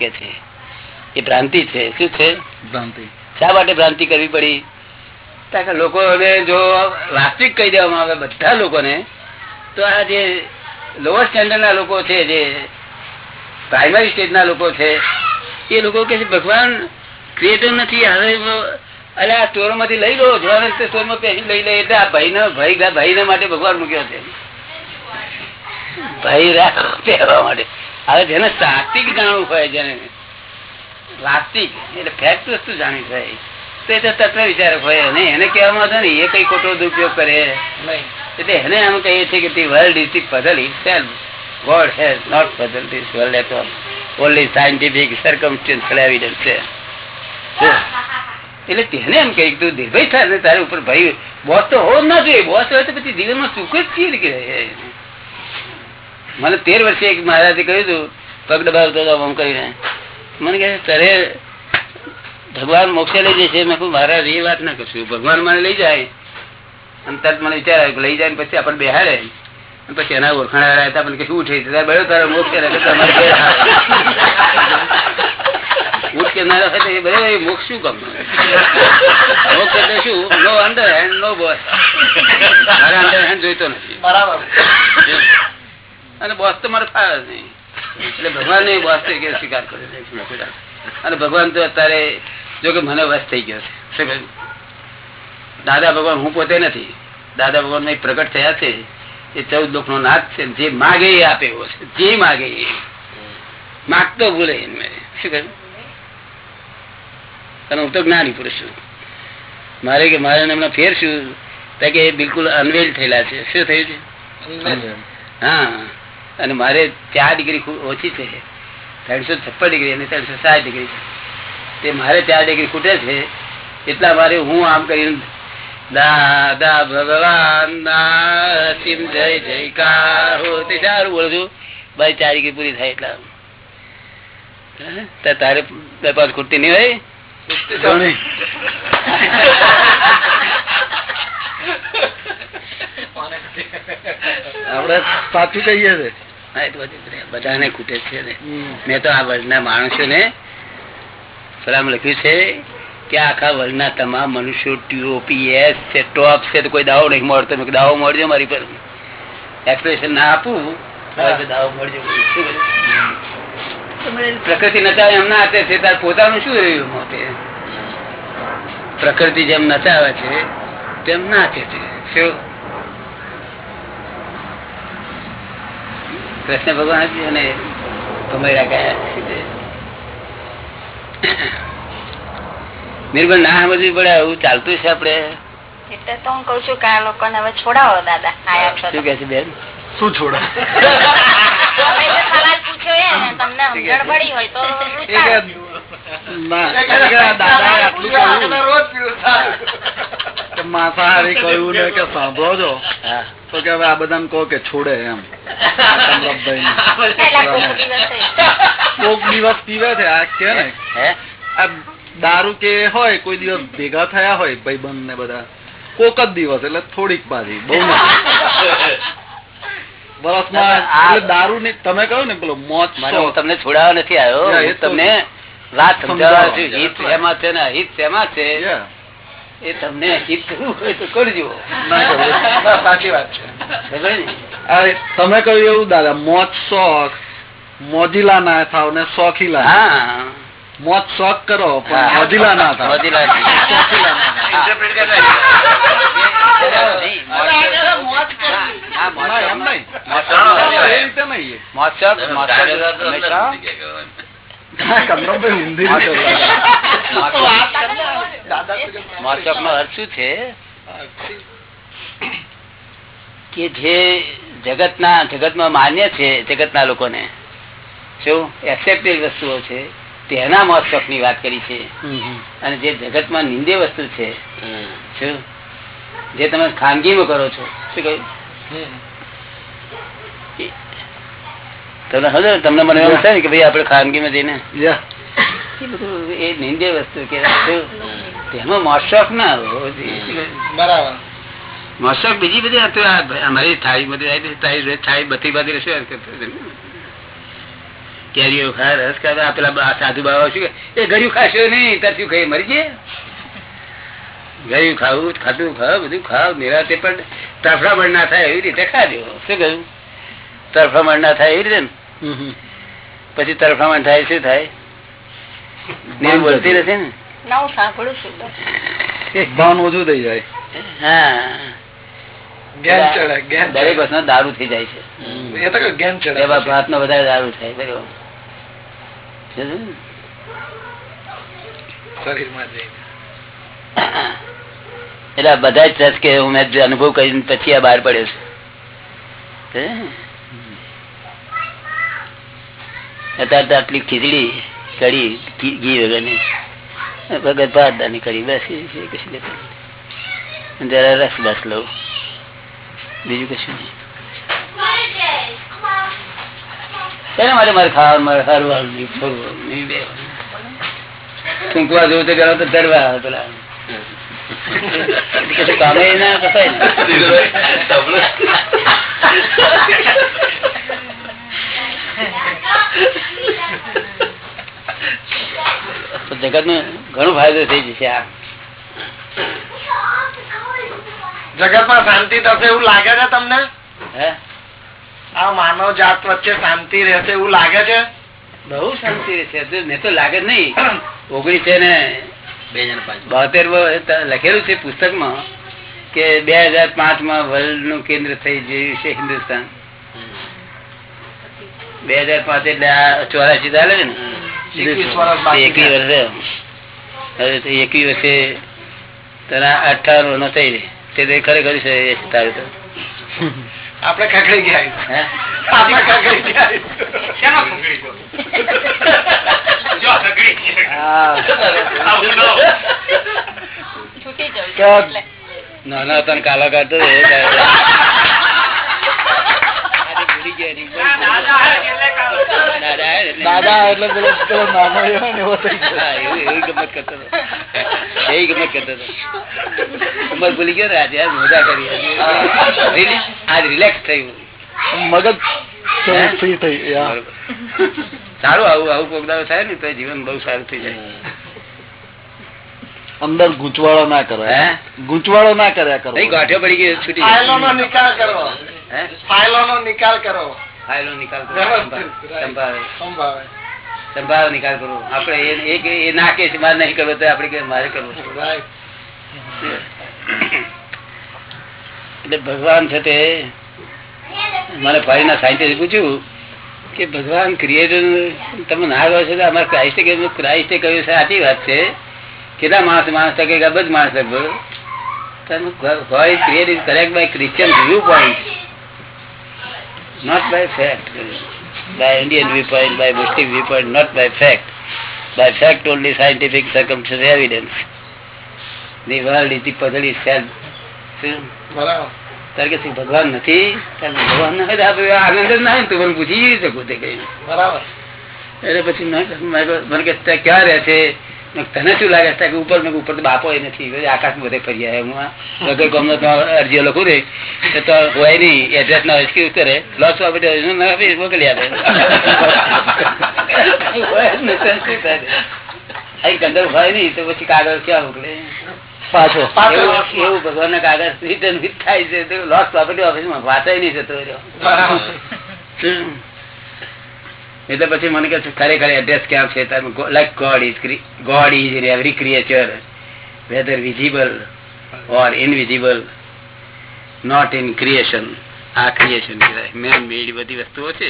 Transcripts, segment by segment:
કે છે? એ ભ્રાંતિ છે. શું છે? ભ્રાંતિ. શા માટે ભ્રાંતિ કરવી પડી? કારણ કે લોકોને જો વાસ્તવિક કહી દેવામાં આવે બધા લોકોને તો આ જે લોઅર સ્ટેન્ડર્ડ ના લોકો છે જે પ્રાઇમરી સ્ટેજ ના લોકો છે એ લોકો કે છે ભગવાન ક્રિએટર નથી હવે અરે આ સ્ટોરમાંથી લઈ લો જોવાને સ્ટોરમાં પેસી લઈ લે. એટલે આ ભાઈ ના ભાઈ ભાઈ માટે ભગવાન મૂક્યો છે. ભાઈ રાખો પહેરવા માટે. હવે જેને સાત્વિક જાણવું હોય જેને વાસ્તવિક એટલે ફેક્ટ વસ્તુ જાણી થાય તો એ તો તત્વ વિચારક હોય ને એને કહેવામાં હતો ને એ કઈ ખોટો દુરુપયોગ કરે. એટલે એને એમ કહીએ છીએ કે the world is the puzzle itself God has not puzzle this world at all only scientific circumstantial evidence છે. એટલે તેને એમ કહી તું નિર્ભય થાય ને તારે ઉપર ભાઈ બોસ તો હોવો જ ના જોઈએ. બોસ હોય તો પછી જીવનમાં સુખ જ છીએ રીતે મને તેર વર્ષે એક મહારાજે કહ્યું હતું પગ દબાવતો હતો આમ કરીને. મને કહે તારે ભગવાન મોક્ષે લઈ જશે. મેં કહું મહારાજ એ વાત ના કરશું. ભગવાન મને લઈ જાય. અને તરત મને વિચાર આવ્યો લઈ જાય પછી આપણને બેહાડે. પછી એના ઓળખાણ હતા મને કે શું ઉઠે બળ્યો તારો મોક્ષ છે. ને કે તમારે ઘેર કે હોય એ બરાબર એ મોક્ષ શું કામ મોક્ષ એટલે શું? No under hand no boss મારા અંડર હેન્ડ જોઈતો નથી. બરાબર. અને બોસ તો મારે જ નહીં. એટલે ભગવાન ને બોસ તરીકે સ્વીકાર કર્યો. અને ભગવાન તો અત્યારે જો કે મને વસ થઈ ગયો છે. દાદા ભગવાન હું પોતે નથી. દાદા ભગવાન પ્રગટ થયા છે. એ ચૌદ લોક નો નાથ છે. જે માગે એ આપે એવો છે. જે માગે એ. માગતો ભૂલે એમને. શું કહ્યું? અને હું તો જ્ઞાની પુરુષ છું. મારે કે મારે એમને ફેર શું કે બિલકુલ અનવેલ થયેલા છે. શું થયું છે? હા. અને મારે ચાર ડિગ્રી ઓછી છે. ત્રણસો છપ્પન ડિગ્રી અને ત્રણસો સાત ડિગ્રી તે મારે ચાર ડિગ્રી ખૂટે છે. એટલા મારે હું આમ કરીને દાદા ભગવાન ના જય જયકાર હો. તે સારું બોલું છું. ભાઈ ચાર ડિગ્રી પૂરી થાય એટલા. તારે બે પાંચ ખૂટતી નહીં હોય? આપડે આપણે સાચું કહીએ છે હા, એ તો બધું બધાને ખૂટે છે ને. મેં તો આ વર્ગના માણસોને સલામ લખ્યું છે કે આખા વર્ગના તમામ મનુષ્યો ટીઓપી છે ટોપ છે તો કોઈ દાવો નહીં મળતો. દાવો મળજો મારી પર. એક્સપ્રેશન ના આપું દાવો મળજો. પ્રકૃતિ નચાવે એમ ના આપે છે તાર પોતાનું શું રહ્યું મોતે પ્રકૃતિ જેમ નચાવે છે તેમ નાચે છે શું? કૃષ્ણ ભગવાન હતી અને કમાયા ગયા નિર્બળ ના સમજવી પડે આવું ચાલતું છે આપડે એટલે તો હું કઉ છું કે આ લોકોને હવે છોડાવો દાદા. શું કે છે બેન? શું છોડા? ને ના, કહ્યું માંસાહારી ને કે સાંભળો છો? હા. તો કે હવે આ બધા કહો કે છોડે એમ. કોક દિવસ પીવે છે આ કે ને? આ દારૂ કે હોય કોઈ દિવસ ભેગા થયા હોય ભાઈબંધ ને બધા. કોક જ દિવસ એટલે થોડીક બાજી બહુ એટલે દારૂ ની તમે કહ્યું ને પેલો મોત હું તમને છોડાવવા નથી આવ્યો તમને વાત સમજાવવા. હિત એમાં છે ને અહિત એમાં છે. એ તમને હિત કરવું હોય તો કરજો. સાચી વાત છે. તમે કહ્યું એવું દાદા મોત શોખ મોજીલા ના થાવ ને શોખીલા. મોત શોખ કરો પણ. મોજીલા ના થાવ. મોજીલા. ના, મોચક નો અર્થ શું છે કે જે જગતના જગતમાં માન્ય છે જગતના લોકોને શું? એક્સેપ્ટેડ વસ્તુઓ છે તેના મોત્સવની વાત કરી છે. અને જે જગતમાં નિંદે વસ્તુ છે શું? જે તમે ખાનગીમાં કરો છો શું કહ્યું? તમને હજુ તમને મને એવું થાય ને કે ભાઈ આપણે ખાનગીમાં જઈને એ નિંદે વસ્તુ કે તેમાં મોશક ના બરાબર. મોશક બીજી બધી અમારી થાળી બધી આવી થાળી થાળી બધી બધી રહેશે. કેરીઓ ખા રસ ખા પેલા સાધુ બાબા શું એ ગળ્યું ખાશો નહીં તરસ્યું ખાઈ મરી જાય ગળ્યું ખાવું ખાતું ખાવ બધું ખાવ નિરાતે પણ તરફડામણ ના થાય એવી રીતે ખાજો. શું કહ્યું? તરફડામણ ના થાય એ રીતે ને? પછી તરફડામણ થાય શું થાય? નીર બોલતી નથી ને. ભાન ઓછું થઈ જાય. હા. દરેક વસ્તુ દારૂ થઈ જાય છે. વધારે દારૂ થાય એટલે બધા જ કે હું મેં અનુભવ કરીને પછી આ બહાર પડ્યો છે હે? અત્યારે તો આટલી ખીચડી કઢી ઘી વગર વગરની. ભગત ભાત દાની કરી બસ કશું જરા રસ બસ લઉં. બીજું કશું નહીં. એના માટે મારે ખાવાનું મારે હરવાનું નહીં ફરવાનું નહીં બે ટૂંકવા જવું તો પેલા તો ધરવા પેલા. કામે ના કસાય ને. તો ઘણો ફાયદો થઈ જશે આ. જગતમાં શાંતિ થશે એવું લાગે છે તમને? આ માનવ જાત વચ્ચે શાંતિ રહેશે એવું લાગે છે? બહુ શાંતિ રહેશે. મેં તો લાગે નહીં. ઓગણીસો ને બોતેર લખેલું છે પુસ્તકમાં કે બે હાજર પાંચમાં વર્લ્ડનું કેન્દ્ર થઈ ગયું છે હિન્દુસ્તાન. બે હાજર પાંચ એટલે આ ચોરાશી ચાલે છે ને? એકવીસ વર્ષ એકવી વર્ષે. હવે એકવી વર્ષે તારા અઠાર નો થઈ રહી તે ખરેખર છે એ તારું તો. આપડે ખકડી ગયા. નાના હતા કાલા કાઢતો ભૂલી દાદા એટલે- પેલો પેલો નાનો એવો થઈ ગયો. એવી ગમત કરતો હતો. એવી ગમત કરતો હતો. ઉંમર ભૂલી ગયો ને આજે મજા કરી. આજ રિલેક્સ થયું મગજ ફ્રી થઈ સારું આવું આવું પ્રોગ્રામ થાય ને તો જીવન બહુ સારું થઈ જાય. અંદર ગૂંચવાળો ના હે? કરાય ગૂંચવાળો ના કર્યા કરો. ગાંઠો પડી ગયો છૂટી. નિકાલ કરો? ફાઇલો નિકાલ કરો. ફાઇલો નિકાલ કરો. સંભાવે નિકાલ કરવો આપણે એ- ના કે છે, મારે નહીં કરવો તો આપડે કે મારે કરવો એટલે ભગવાન છે તે મને ફરીના સાયન્ટિસ્ટ પૂછ્યું કે ભગવાન ક્રિએટર તમે ના કહો છો તો અમારે ક્રાઇસ્ટે કહ્યું ક્રાઇસ્ટે કહ્યું છે સાચી વાત છે. કેટલા માણસ માણસ કે ગબ જ માણસ લગભગ create is correct by Christian view viewpoint. Not by fact by Indian viewpoint by Muslim viewpoint not by fact by fact only scientific circumstantial evidence the world is the puzzle itself તારે કે ભગવાન નથી ભગવાન આનંદ ના તું મને પૂછી શકું તે કઈ બરાબર એટલે પછી મને કે ક્યાં રહે છે તને શું લાગે છે કે ઉપર મેં ઉપર તો બાપો એ નથી? આકાશ બધે ફરી આવ્યા. વગર ગામનો તો અરજીઓ લખું રે. તો હોય નહીં. એડ્રેસ ના એક્સક્યુઝ કરે. લોસ ઓફ મોકલી આપે. હોય કંદર હોય નહીં તો પછી કાગળ ક્યાં મોકલે? પાછો. એવું ભગવાન ના કાગળ રિટર્ન થાય છે. લોસ પ્રોપર્ટી ઓફિસમાં વાંચાય નહીં જતો રહ્યો? એટલે પછી મને કે ખરેખર એડ્રેસ ક્યાં છે like God is God is in every creature whether visible or invisible not in creation આ ક્રિએશન કહેવાય. મેન મેડ બધી વસ્તુઓ છે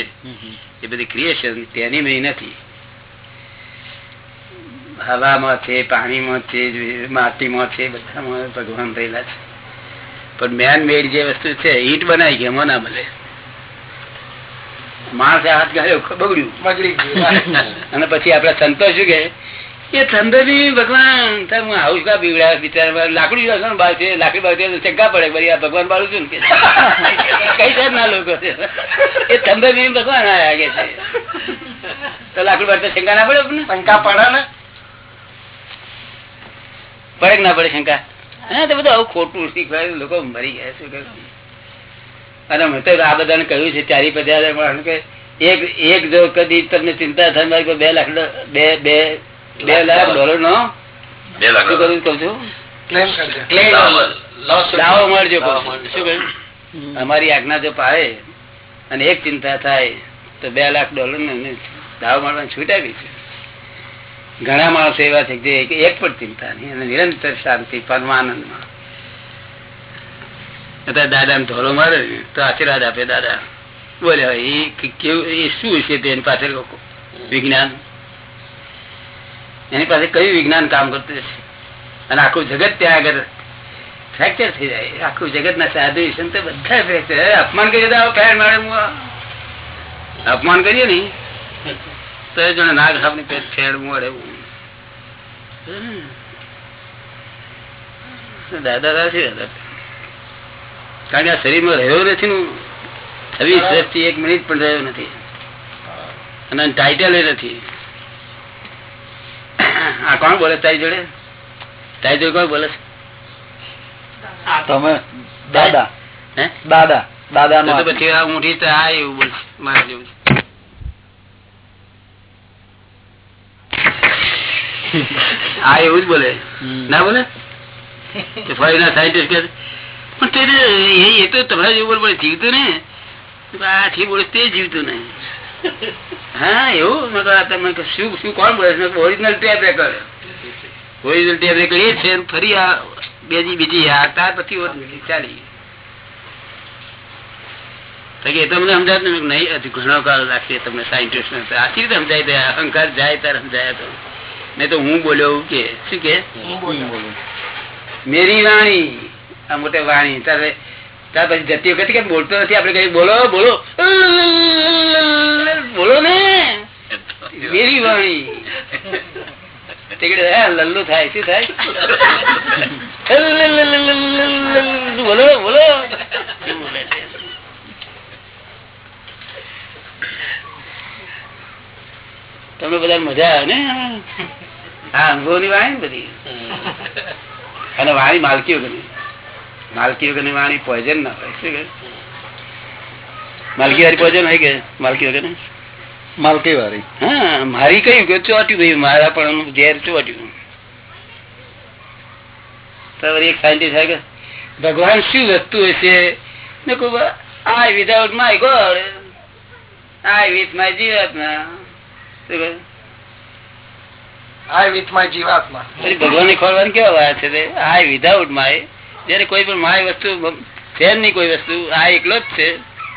એ બધી ક્રિએશન તેની મેં નથી. હવામાં છે પાણીમાં છે માટીમાં છે બધામાં ભગવાન રહેલા છે. પણ મેન મેડ જે વસ્તુ છે ઈટ બનાવી ગઈ એમાં ના મળે. માણસે હાથ ગાળ્યો બગડ્યું. બગડી અને પછી આપડે સંતોષ શું કે એ ઠંડો ભગવાન હું હાઉસ કા બિચારા લાકડી વાસણ બાળ છે લાકડી બાળ છે પડે. બરી આ ભગવાન બાળું છું ને કઈ સાહેબ ના લોકો છે? એ ઠંડો ભગવાન આયા કે છે. તો લાકડી બાળ શંકા ના પડે? શંકા પડે ને? પડે ના પડે શંકા હા તો બધું આવું ખોટું શીખવાય લોકો મરી ગયા શું કરું અને હું તો આ બધાને કહ્યું છે ચારી પચાસ કે એક એક જો કદી તમને ચિંતા થાય મારી બે લાખ બે બે બે લાખ ડોલર. નો બે લાખ શું કરું કહું છું. દાવો. મળજો. શું અમારી આજ્ઞા જો પાડે અને એક ચિંતા થાય તો બે લાખ ડોલર ને દાવો મળવાની છૂટ આવી છે. ઘણા માણસો એવા છે કે જે એક પણ ચિંતા નહીં અને નિરંતર શાંતિ પરમાનંદમાં અત્યારે દાદા ધોલો મારે, તો આશીર્વાદ આપે દાદા. બોલે, હવે એ કેવું એ શું છે તેની પાછળ વિજ્ઞાન. એની પાસે કયું વિજ્ઞાન કામ કરતું છે અને આખું જગત ત્યાં આગળ ફ્રેક્ચર થઈ જાય. આખું જગત ના સાધુ, સંત બધા ફ્રેક્ચર અપમાન કરીએ તો ફેર મારે અપમાન કરીએ ને તો એ જાણે નાગ સાહેબની પેટ ફેર એવું દાદા દાદા છે દાદા કારણ કે આ શરીરમાં રહ્યો નથી ને છવ્વીસ વર્ષથી એક મિનિટ પણ રહ્યો નથી. અને ટાઇટલ નથી. આ કોણ બોલે તારી જોડે? તારી જોડે કોણ બોલે તમે દાદા. હે? દાદા. દાદા પછી આ તો આ એવું બોલશે મારા જેવું આ એવું જ બોલે. ના બોલે? ફરી ફોરેનર સાયન્ટિસ્ટ કે પણ એ- તો તમારા જેવું બોલે જીવતું ને? આથી બોલે તે જીવતું નહીં હા એવું? તમે શું શું કોણ બોલે original tape record original tape record એ છે ફરી આ બીજી બીજી આ તાર પછી ચાલી. તો એ તો મને સમજાય નહીં હજુ ઘણો કાળ રાખીએ તમને સાયન્ટિસ્ટ આથી રીતે સમજાય ત્યાં અહંકાર જાય ત્યારે સમજાય તો નહીં તો હું બોલ્યો કે? શું કે? મેરી વાણી આ મોટે વાણી. તારે ત્યાર પછી જતી વખતે કેમ બોલતો નથી? આપડે કઈ બોલો બોલો. બોલો ને. મેરી વાણી. લલ્લુ થાય. શું થાય? બોલો બોલો? તમને બધા મજા આવે ને? હા અનુભવની વાણી બધી. અને વાણી માલકી વગરની માલકી વગર વાણી પોઈઝન ના હોય શું માલકી વાળી પોઈઝન હોય કે? માલકી વગર માલકી વાળી હા મારી કયું કે? ચોટ્યું ભાઈ મારા પણ ઝેર ચોટ્યું. એક સાયન્ટિસ્ટ કે ભગવાન શું વસ્તુ હશે? ને કહું I without my God I with my જીવાત્મા? આઈ વિથ માય જીવાત્મા. ભગવાનની ખોલવાની કેવા વાત છે આઈ વિધાઉટ માય જયારે કોઈ પણ માય વસ્તુ છે નહીં કોઈ વસ્તુ આ એકલો જ છે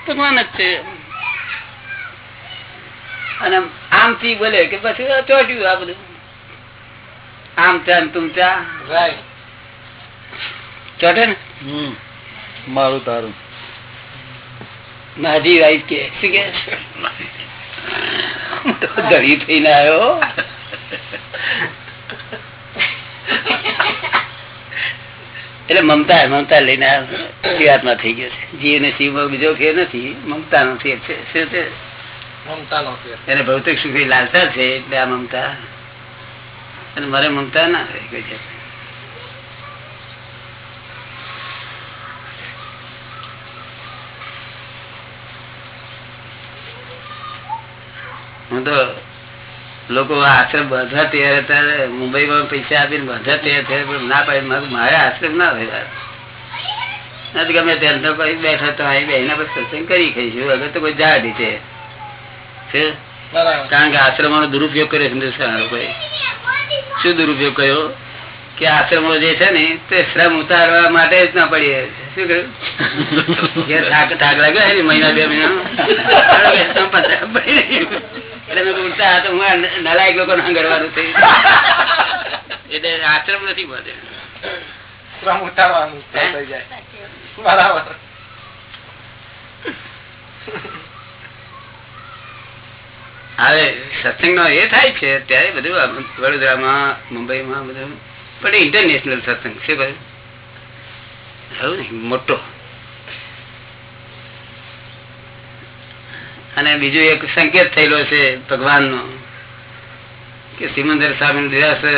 ભગવાન જ છે. અને આમથી બોલે કે પછી ચોટ્યું આ બધું. આમ ત્યાં તું ત્યાં રાઈટ ચોટે ને? મારું તારું. મારી વાઈફ કે શું કે? ધરી થઈને આવ્યો. એટલે મમતા મમતા લઈને જીવાત્મા થઈ ગયો છે. જીવ ને શિવ બીજો ફેર નથી મમતા નો ફેર છે. શું છે મમતા નો ફેર. એને ભૌતિક સુખી લાલતા છે એટલે આ મમતા. અને મારે મમતા ના કોઈ જાતની. હું તો લોકો આશ્રમ બધા તૈયાર હતા મુંબઈમાં પૈસા આપીને બધા તૈયાર થયા પણ ના પાડી. મારે આશ્રમ ના થયા નથી ગમે ત્યાં તો કઈ બેઠા તો અહીં બેહીને પર સત્સંગ કરી ખાઈશું. અગર તો કોઈ જા છે? છે કારણ કે આશ્રમનો દુરુપયોગ કર્યો હિન્દુસ્તાન લોકોએ. શું દુરુપયોગ કર્યો? કે આશ્રમો જે છે ને તે શ્રમ ઉતારવા માટે જ ના પડીએ. શું કહ્યું થાક થાક લાગ્યો મહિના બે મહિના? એટલે મેં આ તો હું નલાયક લોકો ના ગળવાનું છે એટલે આશ્રમ નથી બધે શ્રમ બરાબર. હવે સત્સંગ નો એ થાય છે ત્યારે બધું વડોદરામાં મુંબઈમાં બધું પણ ઇન્ટરનેશનલ સત્સંગ શું કહ્યું? હવે મોટો. અને બીજું એક સંકેત થયેલો છે ભગવાન નો કે સિમંદર સ્વામી નું દેરાસર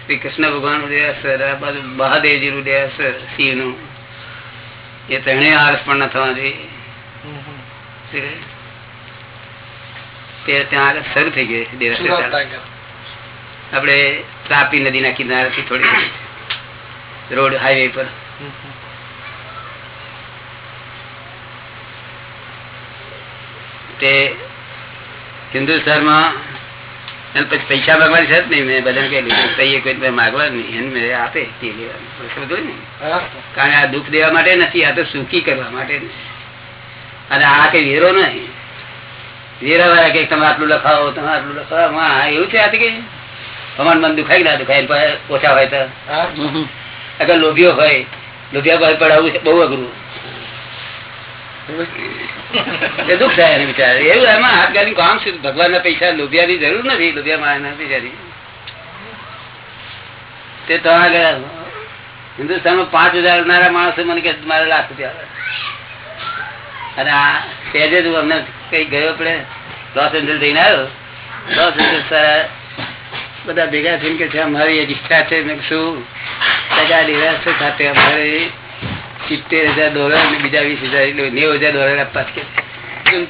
શ્રી કૃષ્ણ ભગવાનનું દેરાસર આ બાજુ મહાદેવજી નું દેરાસર શિવનું એ ત્રણેય આરસ પણ ન થવા જોઈએ. ત્યાં આગળ શરૂ થઈ ગઈ છે દેરાસર. આપણે તાપી નદીના કિનારેથી થોડી રોડ હાઈવે પર. તે હિન્દુસ્તાનમાં પછી પૈસા માંગવાની છે જ નહીં. મેં બધાને કહેલું કહીએ કોઈ માગવા નહીં. એને મેં આપે તે લેવાનું. કારણ કે આ દુઃખ દેવા માટે નથી આ તો સુખી કરવા માટે અને આ કઈ વેરો નહીં. વેરા વાળા કે તમે આટલું લખાવો તમે આટલું લખાવો. હા એવું છે આ કે કઈ મન દુખાય ના દુખાય ઓછા હોય તો. અગર લોભિયો હોય લોભિયા ભાઈ પડાવવું બહુ અઘરું. દુઃખ થાય એને એવું એમાં હાથ ગાડી કામ શું ભગવાન ના પૈસા, લોભિયાની જરૂર નથી, લોભિયા માણસ બિચારી તે તો આગળ હિન્દુસ્તાનમાં પાંચ હજાર નારા માણસો મને કે મારે લાખ રૂપિયા અને આ સહેજે તું અમને કઈ ગયો આપણે લોસ એન્જલ થઈને આવ્યો? લોસ એન્જલસ બધા ભેગા થઈને કે છે, અમારી એક ઈચ્છા છે. મેં શું? ટકા નિરાશ ખાતે અમારે? સિત્તેર હજાર ડોલર અને બીજા વીસ હજાર એટલે નેવું હજાર ડોલર આપવા કે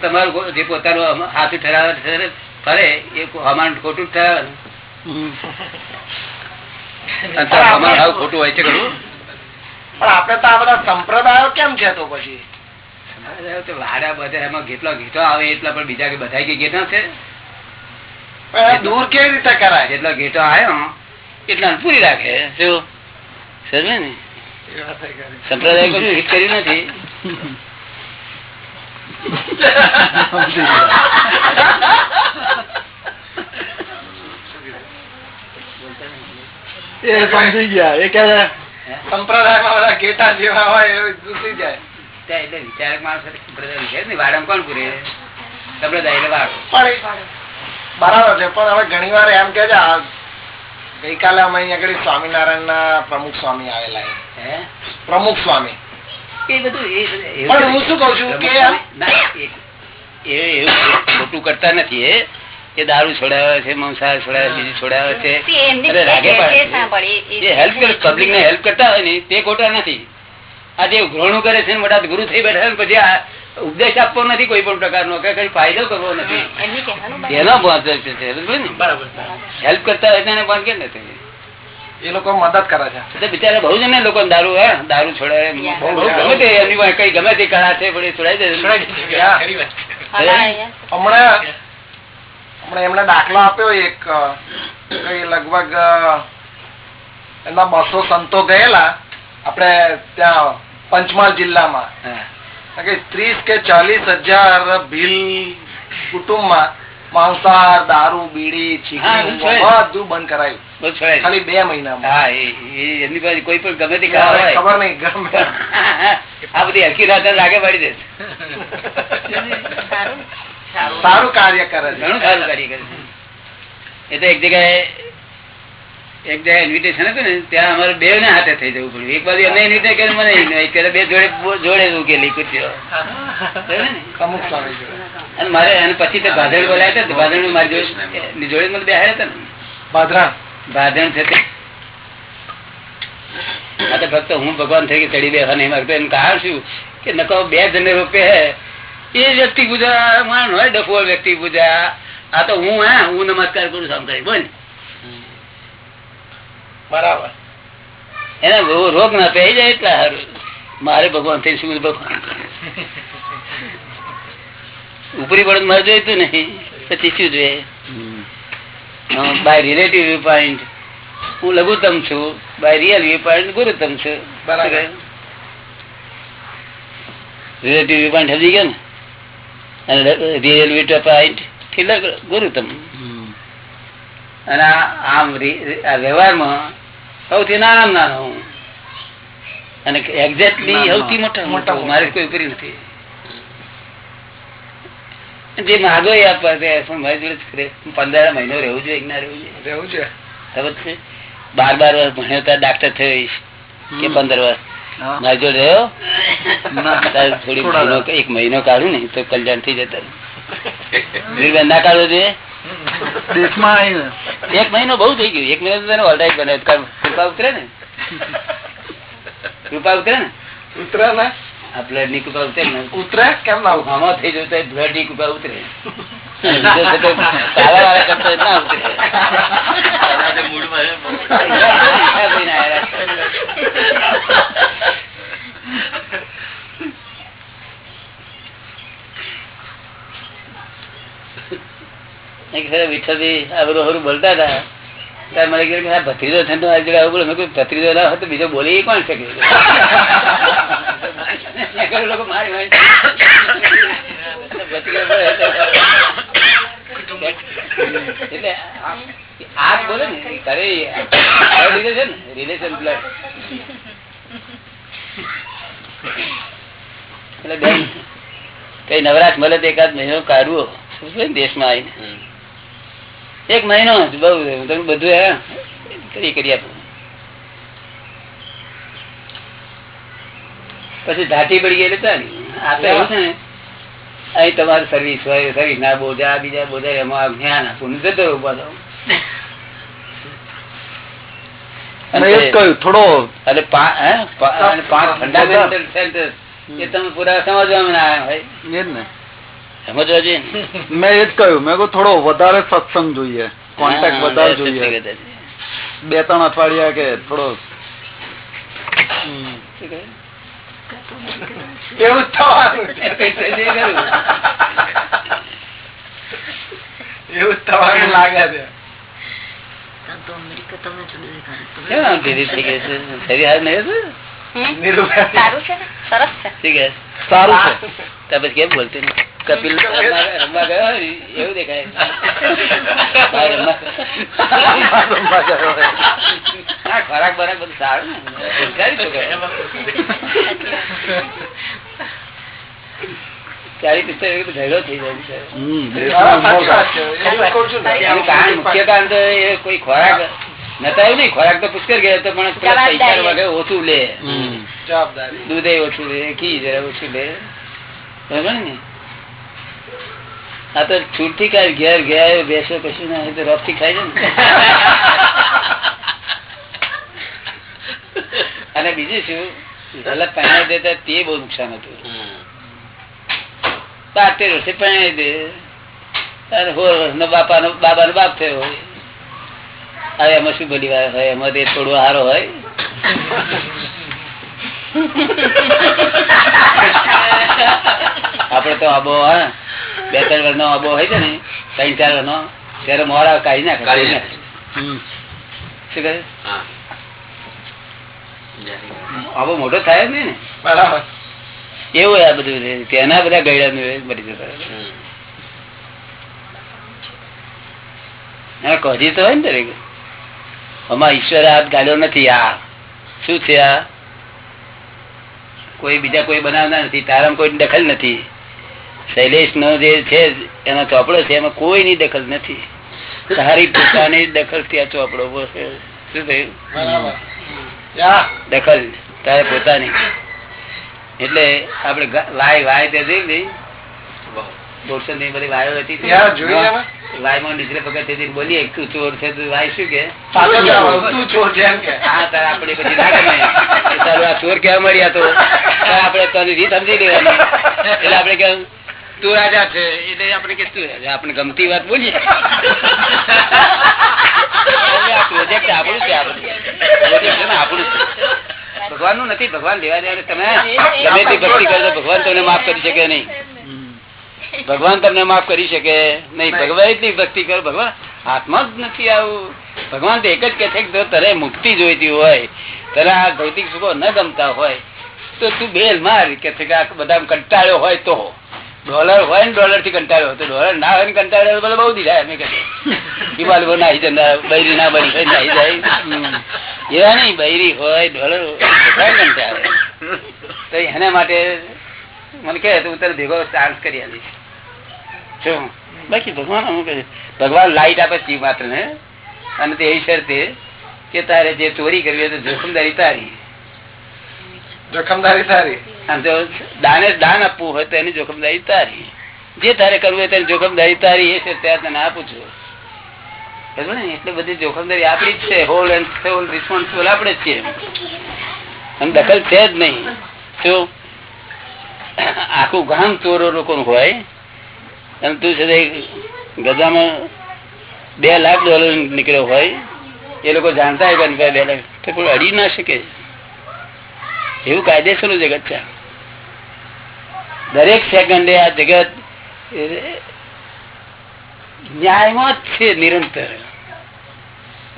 તમારું જે પોતાનું હાથું ઠરાવે ફરે એ અમાઉન્ટ ખોટું ઠરાવે ને. અને તો અમારું હાવ ખોટું હોય છે ખરું. પણ આપણે તો આ બધા સંપ્રદાયો કેમ છે તો પછી વાડા બધા એમાં કેટલા ગીતો આવે એટલા પણ બીજા કે બધા કે ગીતો છે. પણ દૂર કેવી રીતે કરાય? જેટલા ગીતો આવ્યો એટલા પૂરી રાખે. શું? સમજે ને. સંપ્રદાય કશું હિત કર્યું નથી? એ સમજી ગયા. એ કે સંપ્રદાયમાં બધા ઘેટા જેવા હોય એ ઘૂસી જાય. એટલે વિચારક માણસ સંપ્રદાય વિચારે ને વાડામાં કોણ પૂરે? સંપ્રદાય એટલે વાડો. બરાબર છે પણ હવે ઘણી વાર એમ કે છે આ ગઈકાલે અમે અહીંયા આગળ સ્વામિનારાયણ ના પ્રમુખ સ્વામી આવેલા હે? પ્રમુખ સ્વામી. પણ હું શું કઉ છું કે કરતા નથી એ. દારૂ છોડાવે છે મંસાહાર છોડાવે બીજું છોડાવે છે. રાગે જે- હેલ્પ કરે પબ્લિક ને હેલ્પ કરતા હોય ને તે ખોટા નથી. આ જે ઘૃણું કરે છે ને મોટા ગુરુ થઈ બેઠા પછી આ ઉપદેશ આપવો નથી કોઈ પણ પ્રકારનો કે કઈ ફાયદો કરવો નથી. એનો ભાગ છે હેલ્પ કરતા હોય એને કેમ નથી? એ લોકો મદદ કરે છે. બિચારા બહુ જણ લોકો દારૂ હે દારૂ બહુ ગમે તે એમની પાસે કઈ ગમે તે કળા છે પણ એ છોડાઈ દે હમણાં હમણાં હમણાં એમણે દાખલો આપ્યો એક લગભગ એમના બસો સંતો ગયેલા. આપણે ત્યાં પંચમહાલ જિલ્લામાં. ત્રીસ કે ચાલીસ હજાર ભીલ કુટુંબમાં માંસાહાર દારૂ બીડી ચીકણી બધું બધું કરાયું. ખાલી બે મહિનામાં. હા એ એ એમની પાસે કોઈ પણ ગમે તે ખબર નહીં ગમે આ બધી હરકી રાત લાગે પડી દે સારું. સારું કાર્ય કરે છે. ઘણું સારું કાર્ય કરે છે. એ તો એક જગ્યાએ એક જગ્યાએ ઇન્વિટેશન હતું ને ત્યાં અમારે બે ને હાથે થઈ જવું પડ્યું. એક બાજુ અમે ઇન્વિટેશન કર્યું મને. બે જોડે જોડે ઉકેલી બરાબર અમુક અને મારે અને પછી તો ભાદણ બોલાયા હતા ભાદણ મારી જોડે જોડે મને બેહાડ્યા હતા ને? ભાદરા ભાદણ છે તે. આ તો ફક્ત હું ભગવાન થઈ કે ચડી બેસવા નહીં માંગતો. એમ કારણ શું? કે નકો બે જણ રૂપે એ વ્યક્તિ પૂજા માણ હોય ડફોર વ્યક્તિ પૂજા. આ તો હું હા હું નમસ્કાર કરું આમ કરી બોલ બરાબર. એને રોગ ના પહેરી જાય એટલા સારું મારે ભગવાન થઈ શું ભગવાન ઉપરી પડત મારે જોઈતું નહીં પછી શું જોઈએ. બાય રિલેટિવ વ્યૂ પોઈન્ટ હું લઘુત્તમ છું બાય રિયલ વ્યૂ પોઈન્ટ ગુરુત્તમ છું. બરાબર. રિલેટિવ વ્યૂ પોઈન્ટ સમજી ગયો ને? અને રિયલ વ્યૂ પોઈન્ટથી લગ- ગુરુત્તમ. અને આમ વ્યવહારમાં સૌથી નાના નાનો હું. અને એક્ઝેક્ટલી સૌથી મોટા મોટા. મારે કોઈ ઉપરી નથી. જે માગો એ આપવા મારી જોડે કરે. પંદર મહિનો રહેવું જોઈએ ના રહેવું જોઈએ? રહેવું છે ખબર છે? બાર બાર વર્ષ ભણ્યો ત્યાં ડાક્ટર થયો કે પંદર વર્ષ. મારી જોડે રહ્યો? થોડી મહિનો એક મહિનો કાઢું ને તો કલ્યાણ થઈ જતા ના કાઢવો જોઈએ? દેશમાં એક મહિનો બહુ થઈ ગયું. એક મહિનો તને ઓલરાઈટ બને. કૃપા ઉતરે ને. કૃપા ઉતરે ને. ઉતરે ને? બ્લડની કૃપા ઉતરે ને. ઉતરે? કેમ ના ઉતરે? આમાં થઈ જવું તો બ્લડની કૃપા ઉતરે બીજો છે તો તાલાવાળા કરતો જ ના ઉતરે. હિસાબ લઈને આયા રાખે. એક ફેરે વિઠ્ઠલજી, આ બીજો બોલી કોણ શકે એટલે ને રિલેશન બ્લડ એટલે બેન, કઈ નવરાશ મળે તો એકાદ મહિનો કાઢવો. દેશમાં આવીને? એક મહિનો જ બહુ તમે બધું હે. કરી કરી આપું. પછી ધાટી પડી ગઈ એટલે આપે એવું છે ને અહીં તમારી સર્વિસ હોય સર્વિસ ના બોજા બીજા બોજા એમાં જ્ઞાન આપું. જતો કહ્યું થોડો અને પાંચ ફંડામેન્ટલ સેન્ટર એ તમે પૂરા સમજવામાં ના આવ્યા ભાઈ ને. સમજવા જોઈએ ને. મેં એ જ કહ્યું મેં કહ્યું થોડો વધારે સત્સંગ જોઈએ કોન્ટેક્ટ હા, વધારે વ્યવસ્થિત જોઈએ રીતે. બે ત્રણ અઠવાડિયા કે થોડો શું કહે? એવું જ થવાનું છે. કંઈક તો જે કરું. એવું જ થવાનું લાગે છે કેમ આમ ઢીલી થઈ ગઈ છે? શરીર હારું નહીં હતું? હમ? નીરુબેન. સારું છે ને સરસ છે શું કહે? સારું છે. તો પછી કેમ બોલતી કપિલ રમવા ગયો હોય એવું દેખાય. ખોરાક બરાક બધું સારું પિસ્તાલીસ વર્ષ ઢેલો થઈ જાય છે. એવું મુખ્ય કારણ તો એ કોઈ ખોરાક નતા એવું નહીં ખોરાક તો પુષ્કર ગયો તો પણ પૈસા વગર ઓછું લે. હમ. દૂધ ઓછું લે ઘી જરા ઓછું લે. બરાબર ને? આ તો છૂટથી કાંઈ ઘેર ઘેર બેસો કશું ના તો રોપથી ખાઈ ને. અને બીજું શું? વલ્લભ પાણી દેતા તે બહુ નુકસાન હતું. પાતે રોટે પહેણાઈ દે. અને હોર નો બાપાનો બાબાનો બાપ થયો હોય. હવે એમાં શું બધી વાર હોય એમાં તે થોડો હારો હોય. આપડે તો આબો હા? બે ત્રણ વર્ષ નો આબો હોય છે ને ત્રણ ચાર વર્ષ નો ત્યારે મોડા કાઢી નાખે કાઢી શું કહે? આબો મોટો થાય જ નહીં ને. બરાબર. એવું આ બધું. તેના બધા ગયડા બધી જતા હા કહી તો હોય ને દરેક. આમાં ઈશ્વરે હાથ ગાળ્યો નથી આ. શું છે આ? કોઈ બીજા કોઈ બનાવનાર નથી તારામાં કોઈ દખલ નથી. શૈલેષ નો જે છે એનો ચોપડો છે એમાં કોઈની દખલ નથી. તારી પોતાની દખલથી આ ચોપડો શું થયું? દખલ તારે પોતાની. એટલે આપડે લાય વાય તે તે જોઈ ને ની બધી વાયો હતી વાયમાં નીચે પકડ તેથી બોલીએ તું ચોર છે તું વાય શું કે? હા તારે આપણે પછી ના ગમે. તારું આ ચોર કેવા મળ્યા તો? આપડે તારી રીત સમજી લેવાની. એટલે આપડે કેમ? તું રાજા છે એટલે આપણે કે તું રાજા. આપણે ગમતી વાત બોલીએ. પ્રોજેક્ટ આપણું છે આપણું. છે આપણું ભગવાનનું નથી ભગવાન લેવા દેવા તમે ગમે તે ભક્તિ કરો તો ભગવાન તમને માફ કરી શકે નહીં. ભગવાન તમને માફ કરી શકે. નહીં ભગવાન એટલી ભક્તિ કરો. ભગવાન હાથમાં જ નથી આવું. ભગવાન તો એક જ કે છે કે તારે મુક્તિ જોઈતી હોય તારે આ ભૌતિક સુખો ન ગમતા હોય તો તું બેલ માર. કે છે કે આ બધા કંટાળ્યો હોય તો. ડોલર હોય ને ડોલરથી કંટાળ્યો હોય તો ડોલર. ના હોય ને કંટાળ્યો હોય બહુ દીધા એમ કે બહુ નાહી જાય બૈરી ના બની હોય નાહી જાય. એવા નહીં બૈરી હોય ડોલર હોય બધા કંટાળે. તો એના માટે મને કે તો હું તને ભેગો ચાન્સ કરી આપીશ શું? બાકી ભગવાન અમુક ભગવાન લાઈટ આપે જીવ માત્ર ને. અને તે એવી શરતે કે તારે જે ચોરી કરવી હોય તો જોખમદારી તારી. જોખમદારી તારી. તો દાને દાન આપવું હોય તો એની જોખમદારી તારી. જે તારે કરવું હોય તેની જોખમદારી તારી એ છે ત્યાં તને આપું છું. બરાબર ને? એટલે બધી જોખમદારી આપણી જ છે. હોલ એન્ડ સોલ રિસ્પોન્સિબલ આપણે જ છીએ. અને દખલ છે જ નહીં. શું? આખું ગામ ચોરો લોકો હોય. અને તું છે ગજામાં બે લાખ ડોલર નીકળ્યો હોય. એ લોકો જાણતા હોય બે લાખ. તો કોઈ અડી ના શકે. એવું કાયદેસર જગત છે. દરેક સેકન્ડે આ જગત ન્યાયમાં જ છે નિરંતર.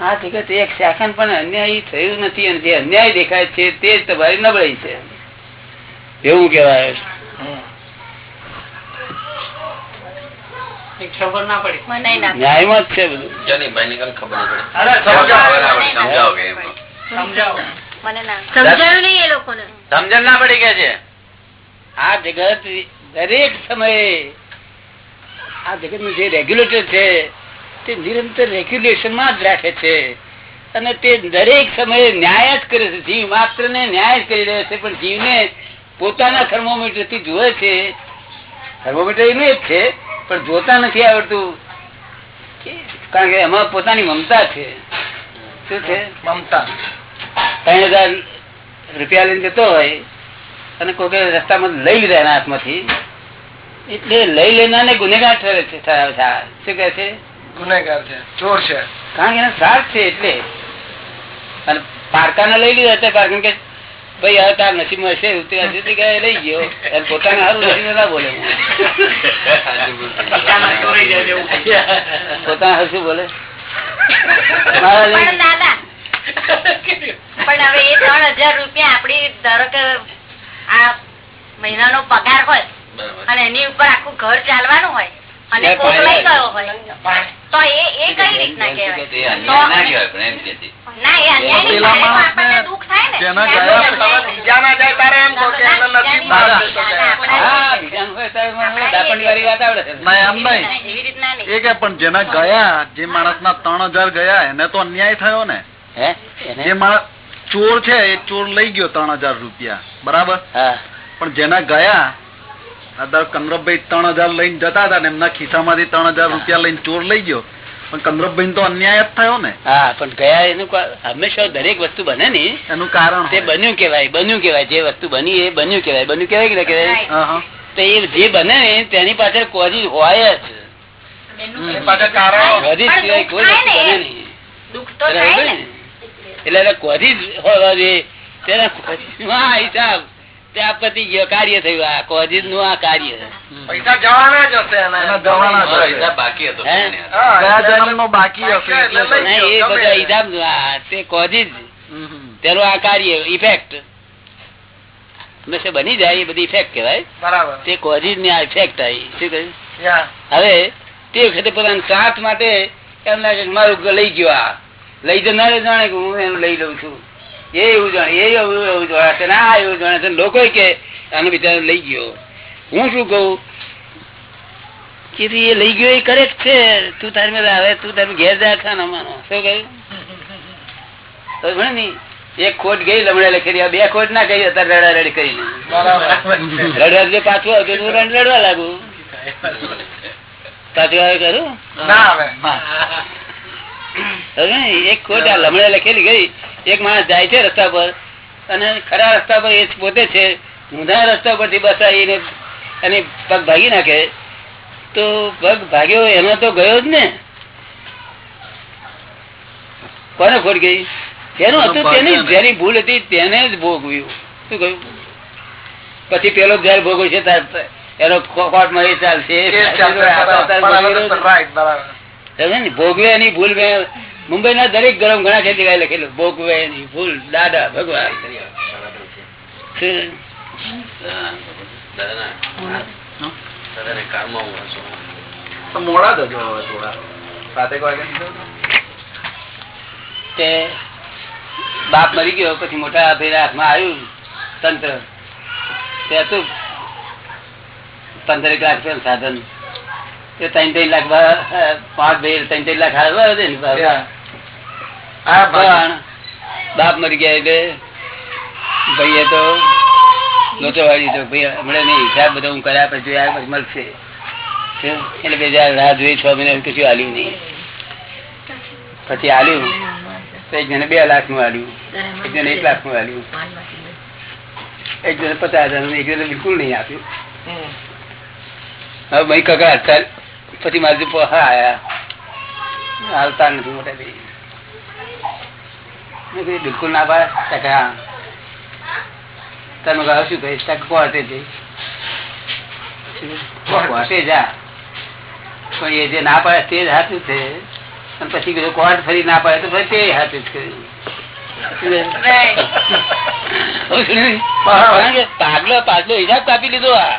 આ જગત એક સેકન્ડ પણ અન્યાય થયું નથી અને જે અન્યાય દેખાય છે તે જ તમારી નબળાઈ છે. એવું કેવાય ખબર ના પડી. ન્યાયમાં જ છે બધું. અરે સમજાવો. સમજાવો મને ના. સમજાયું નહીં એ લોકોને. સમજણ ના પડી કે છે? આ જગત દરેક સમયે આ જગતનું જે રેગ્યુલેટર છે તે નિરંતર રેગ્યુલેશનમાં જ રાખે છે. અને તે દરેક સમયે ન્યાય જ કરે છે. જીવ માત્ર ને ન્યાય જ કરી રહ્યો છે પણ જીવને પોતાના થર્મોમીટરથી જુએ છે. થર્મોમીટર એનું જ છે પણ જોતા નથી આવડતું. કારણ કે એમાં પોતાની મમતા છે. શું છે? મમતા. ત્રણ હજાર રૂપિયા લઈને જતો હોય અને કોઈ રસ્તામાં લઈ લીધા એના હાથમાંથી. એટલે લઈ લેનારને ગુનેગાર ઠરે છે છે. શું કહે છે? ગુનેગાર છે. ચોર છે. કારણ કે એને સ્વાર્થ છે એટલે. અને પારકાને લઈ લીધા એટલે પારકાને કે ભાઈ હવે તાર નસીબમાં હશે હશે લઈ ગયો. પોતાના હારું નસીબ ના બોલે. પોતાના હારું શું બોલે? પણ હવે એ ત્રણ હજાર રૂપિયા આપડી ધારો કે આ મહિનાનો પગાર હોય અને એની ઉપર આખું ઘર ચાલવાનું હોય અને કોક લઈ ગયો હોય. તો એ એ કઈ રીતના કહેવાય? તો- ના એ અન્યાય નહીં પેલા થાય. તો માણસને આપણને દુઃખ થાય ને. જેના કે ગયા જાય તારે એમ કહો એના પણ જેના ગયા જે માણસ ના ત્રણ હજાર ગયા એને તો અન્યાય થયો ને. હે? જે માણસ ચોર છે એ ચોર લઈ ગયો ત્રણ હજાર રૂપિયા. બરાબર? પણ જેના ગયા દર ત્રણ હજાર લઈને જતા હતા ને એમના ખિસ્સામાંથી ત્રણ હજાર રૂપિયા લઈને ચોર લઈ ગયો. પણ કનરબભાઈ તો અન્યાય જ થયો ને. હા પણ ગયા એનું હંમેશા દરેક વસ્તુ બને ને. એનું કારણ તે બન્યું કેવાય બન્યું કેવાય જે વસ્તુ બની એ બન્યું કેવાય બન્યું કેવાય કે કેવાય Right. હા, હા. તો એ જે બને ને તેની પાછળ કોજી હોય જ. એટલે કોજી હોવા જોઈએ. તેના હિસાબ ત્યાં પતી ગયો કાર્ય થયું આ કોજી નું આ કાર્ય. પૈસા જવાના જ હશે જવાના બાકી એ બધા હિસાબ તે. તેનું આ ઇફેક્ટ હંમેશા બની જાય એ બધી ઇફેક્ટ કહેવાય. બરાબર. તે કોજીજની આ ઇફેક્ટ આવી. શું કહ્યું? હવે તે વખતે પોતાના સાથ માટે એમ લાગે મારું લઈ ગયો આ. લઈ જનારે જાણે કે હું એનું લઈ લઉં છું. એ એવું જાણે એ એવું જોયા છે ના એવું જાણે છે લોકો કે આનો બિચારો લઈ ગયો. હું શું કહું? કે એ લઈ ગયો એ કરે છે. તું તારી મેં આવે તું તારી ઘેર જાય છે ને શું કહ્યું? ની એક ખોટ ગઈ લમડે લખેલી બે ખોટ ના ગઈ અત્યારે રડા રડી કરીને રડવા જે પાછું આવતું હું રડ- રડવા લાગુ. પાછું આવે કરું ના આવે. એક ખોટ આ લમણે લખેલી ગઈ. એક માણસ જાય છે રસ્તા પર અને ખરા રસ્તા પર એ પોતે છે. ઊંધા રસ્તા પરથી બસ આવીને અને પગ ભાગી નાખે. તો પગ ભાગ્યો એનો તો ગયો જ ને. કોને ખોટ ગઈ? જેનું હતું તેની જેની ભૂલ હતી તેને જ ભોગવ્યું. શું કહ્યું? પછી પેલો જયારે ભોગવ્યું છે એનો ખોટ એ ચાલશે. ને? ભોગવે એની ભૂલ મેં મુંબઈના દરેક ગરમ ઘણા છે જગ્યાએ લખેલું. ભોગવે એની ભૂલ દાદા ભગવાન. મોડા હવે થોડા. તે. બાપ મરી ગયો પછી મોટા ભાઈના હાથમાં આવ્યું તંત્ર. તે હતું. પંદર લાખ સાધન. ત્રણ ત્રણ લાખ પાંચ ભાઈ ત્રણ ત્રણ લાખ હાલવા દે. પણ બાપ. મરી ગયા એટલે ભાઈએ તો લોચો વાળી તો ભાઈ હમણાં નહીં હિસાબ બધો હું કર્યા પછી જોયા પછી મળશે? એટલે બે હજાર રાહ જોઈ છ મહિના કશું હાલ્યું નહીં. પછી હાલ્યું તો એક જણે બે લાખનું હાલ્યું એક જણે એક લાખનું હાલ્યું એક જણે પચાસ હજાર એક જણે બિલકુલ નહીં આપ્યું. હવે ભાઈ કકડાટ ચાલ પછી મારી પોહા આયા. હાલતા નથી મોટા ભાઈ. બિલકુલ ના પાડે. તો કે તને કહ્યું શું કહીશ? તો કે કોર્ટે જઈશ. જા પણ એ જે ના પાડે તે જ હાથું છે. અને પછી કીધું કોર્ટ ફરી ના પાડે તો પછી તે હાથું જ કર્યું પાગલો પાગલો હિસાબ કાપી લીધો આ.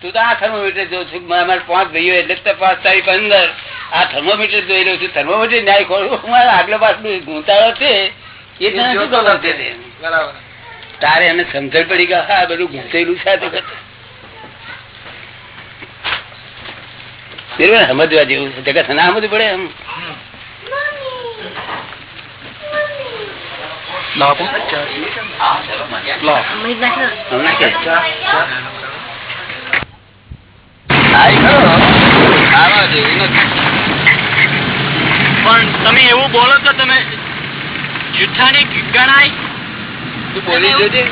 તું તો આ થર્મોમીટર જોઉં છું. મારા પાંચ ભાઈઓ એટલે જ પાંચ તારીખ પંદર. આ થર્મોમીટર જોઈ રહ્યો છું. થર્મોમીટર ન્યાય ખોલું મારા આગલો પાસ ગુંતાળો છે. એ તને શું ખબર છે? તારે એને સમજણ પડી કે હા આ બધું ગુંચેલું છે તો? સમજવા જેવું છે. જગત ના સમજવું પડે એમ. હમણાં કે આઈ ખાવા જેવું નથી પણ તમે એવું બોલો તો તમે જુઠ્ઠાની ગણાય તું બોલી જોજે.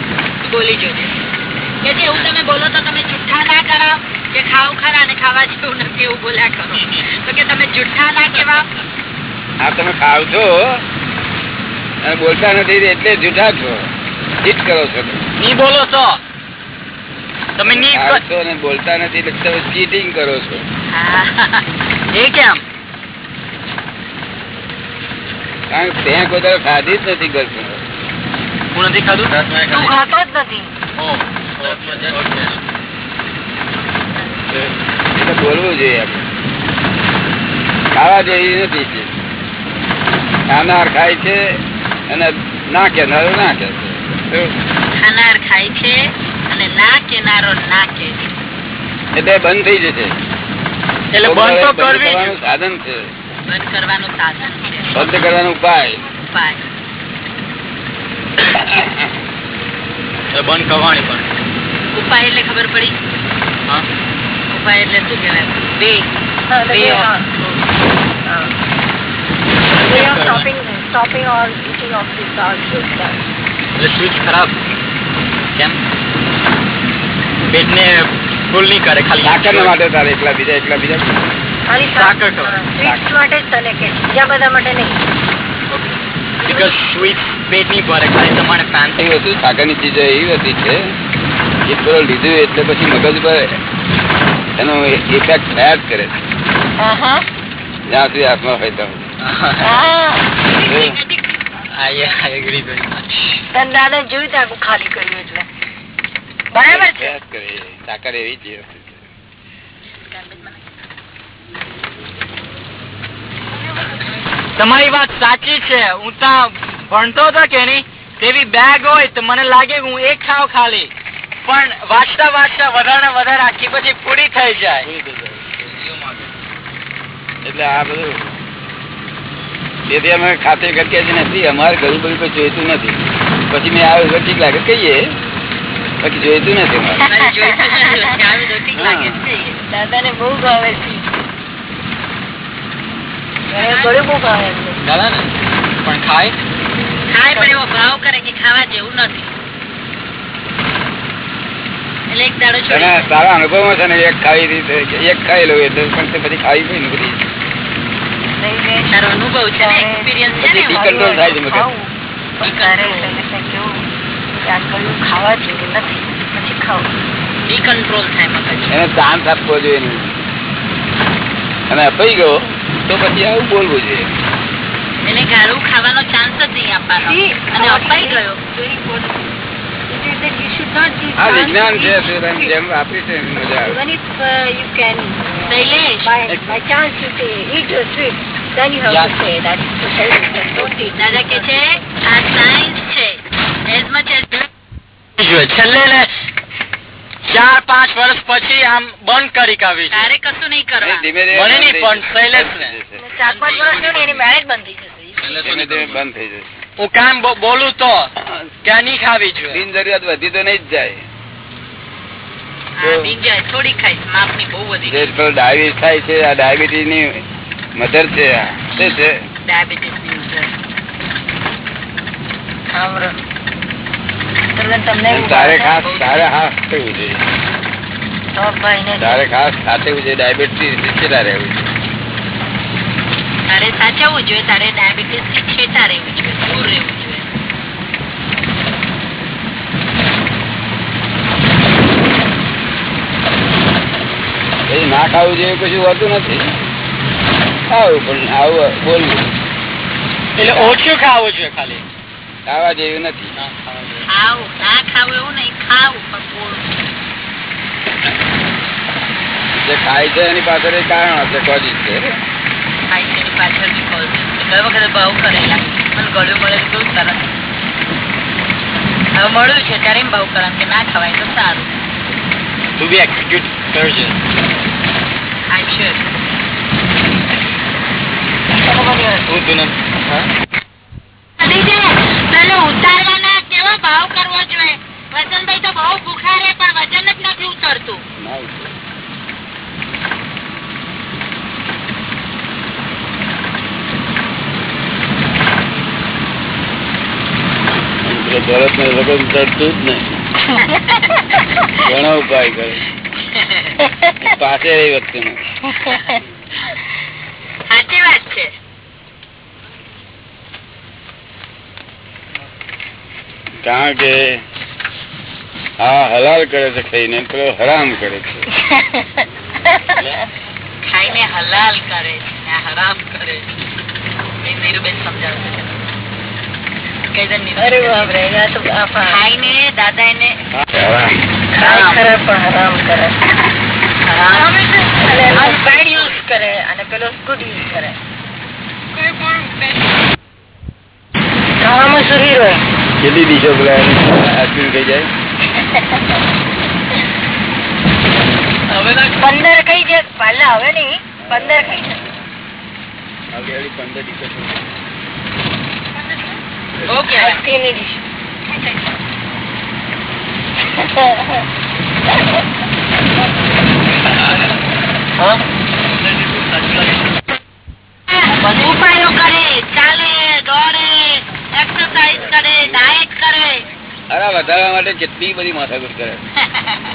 બોલી જોજે. કે એવું તમે બોલો તો તમે જુઠ્ઠા ના કરાવ કે ખાવ ખરા ને ખાવા જેવું નથી એવું બોલ્યા કરો. તો કે તમે જુઠ્ઠા ના કેવા આ તમે ખાવ છો અને બોલતા નથી એટલે જુઠ્ઠા છો. જીત કરો છો તમે. ની બોલો તો. તમે ની ખાવ છો બોલતા નથી એટલે તમે ચીટિંગ કરો છો. એ કેમ? કારણ કે ત્યાં કોઈ ખાધી જ નથી ગર્લફ્રેન્ડ હું નથી ખાધું? તું ખાતો જ નથી. બોલવું જોઈએ આપણે. ખાવા જેવી નથી ખાનાર ખાય છે અને ના કેનારો ના કે છે. ખાનાર ખાય છે અને ના કેનારો ના કે એટલે બંધ થઈ જશે. એટલે બંધ તો કરવી સાધન છે. બંધ કરવાનું સાધન છે. બંધ કરવાનો ઉપાય. ઉપાય. બંધ કરવાની પણ. ઉપાય એટલે ખબર પડી? હા. ઉપાય એટલે શું કહેવાય? બે. બે Way of stopping, stopping or eating of this uh, ખરાબ. કેમ? પેટને ફૂલ નહીં કરે ખાલી સાકર માટે તારે એકલા બીજા એકલા બીજા ખાલી સાકર સ્વીટ્સ માટે જ તને કે બીજા બધા માટે નહીં. બીકોઝ સ્વીટ પેટ નહીં ભરે ખાલી તમારે ફેન્સી વસ્તુ સાકરની ચીજો એવી હતી છે એ થોડો લીધું એટલે પછી મગજ પર એનો ઇફેક્ટ થયા જ કરે. જ્યાં સુધી હાથમાં હોય તને દાદા જોયું તું આખું ખાલી કર્યું એટલે? બરાબર છે? થયા જ કરે સાકર એવી જ તમારી વાત સાચી છે. હું ત્યાં ભણતો હતો કે નહીં તેવી બેગ હોય તો મને લાગે હું એક ખાવ ખાલી. પણ વાંચતા વાંચતા વધારે વધારે આખી પછી પૂરી થઈ જાય. એટલે આ બધું તેથી અમે ખાતરી કરીએ નથી અમારે ઘરું બધું જોઈતું નથી. પછી મેં તો ઠીક લાગે. કહીએ બાકી જોઈતું નથી દાદા છે. બહુ ભાવે છે. દાદા ને પણ ખાય? ખાય પણ એવો ભાવ કરે કે ખાવા જેવું નથી. તારા અનુભવમાં છે ને એક ખાઈ રીતે એક ખાઈ લઉં એટલે પણ પછી ખાઈ પડી ને બધી. અનુભવ છે ને એક્સપિરિયન્સ છે ને પછી એમાં. control થાય છે મગજ. ખાવું. પણ તારે શૈલેષને કેવું કે આ કયું ખાવા જેવું નથી પછી ખાવું ડીકંટ્રોલ થાય મગજ એને ચાન્સ આપવો જોઈએ નહીં અને અપાઈ ગયો તો પછી આવું બોલવું જોઈએ એને ગાળું ખાવાનો ચાન્સ જ નહીં આપવાનો See, અને our અપાઈ English ગયો is very important. It is that you should not give આ chance વિજ્ઞાન to છે each શું sweet. જેમ વાપરી છે એમ મજા આવે Even if uh, you can, Shailesh by, by chance you say, eat a sweet, then you have Yeah. to say that to Shailesh that don't eat. દાદા કે છે આ સાયન્સ છે એઝ છેલ્લે ચાર પાંચ વર્ષ પછી આમ બંધ કરી કાવી છે. કશું નહીં કરવા મને નહીં, પણ શૈલેષ જશે. ચાર પાંચ વર્ષ એની marriage બંધ થઈ જશે. ધીમે ધીમે બંધ થઈ જશે. હું કામ બોલું તો ત્યાં નહીં ખાવી જોઈએ બિન જરૂરિયાત વધી તો નહીં જ જાય. હા, જાય થોડી ખાઈશ માપની બહુ વધી જે પેલો ડાયાબિટીસ થાય છે આ ડાયાબિટીસની મધર છે આ. શું છે? ડાયાબિટીસની ઉધર સાંભળો. તરત તમને અને એવું તારે ખાસ તારે હાથ કરવું જોઈએ. તારે ખાસ સાચવવું છે ડાયાબિટીસ કેટલા રહેવું છે તારે સાચવવું જોઈએ તારે ડાયાબિટીસ છેટા રહેવું જોઈએ દૂર રહેવું જોઈએ. ના ખાવું જોઈએ કશું હોતું નથી. ખાવું પણ આવું બોલવું. એટલે ઓછું ખાવું જોઈએ ખાલી. ખાવા જેવું નથી. ખાવું ના ખાવું એવું નહીં ખાવું જે ખાય છે એની પાછળ કારણ હશે કોઝિસ છે. ખાઈ છે એની પાછળ બી કોલ છે. દર વખતે ભાવ કરેલા. મને ગળ્યું મળે કેવું સરસ હવે મળ્યું છે ત્યારે એમ ભાવ કરવાનું કે ના ખવાય તો સારું. To be execute surgeon I should હું તું પેલો ઉતારવાના કેવો ભાવ કરવો જોઈએ? વસંતભાઈ તો બહુ ભૂખા રે પણ વજન જ નથી ઉતરતું. ના ઉતરે. પેલો ભરત ને લગન ચડતું જ નહીં. ઘણા ઉપાય કરે. પાસે રહી વખતે. સાચી વાત છે. કારણ કે આ હલાલ કરે છે ખાઈને પેલો હરામ કરે છે. ખાઈને હલાલ કરે છે હરામ કરે છે. નીરુબેન સમજાવશે. કઈ દે નીરુબેન. ખાઈને દાદા એને હરામ. બેડ યુઝ કરે. અને પેલો ગુડ યુઝ કરે. કામ સુરી રહે કેટલી દિશો આશ્વિન થઈ જાય પંદર કઈ છે પહેલા હવે નહીં પંદર કઈ છે આગળ પંદર દિશો થઈ જાય. ઓકે બધું ઉપાયો કરે ચાલે દોડે એક્સરસાઇઝ કરે ડાયટ કરે. અરે વધારવા માટે કેટલી બધી માથાકૂટ કરે.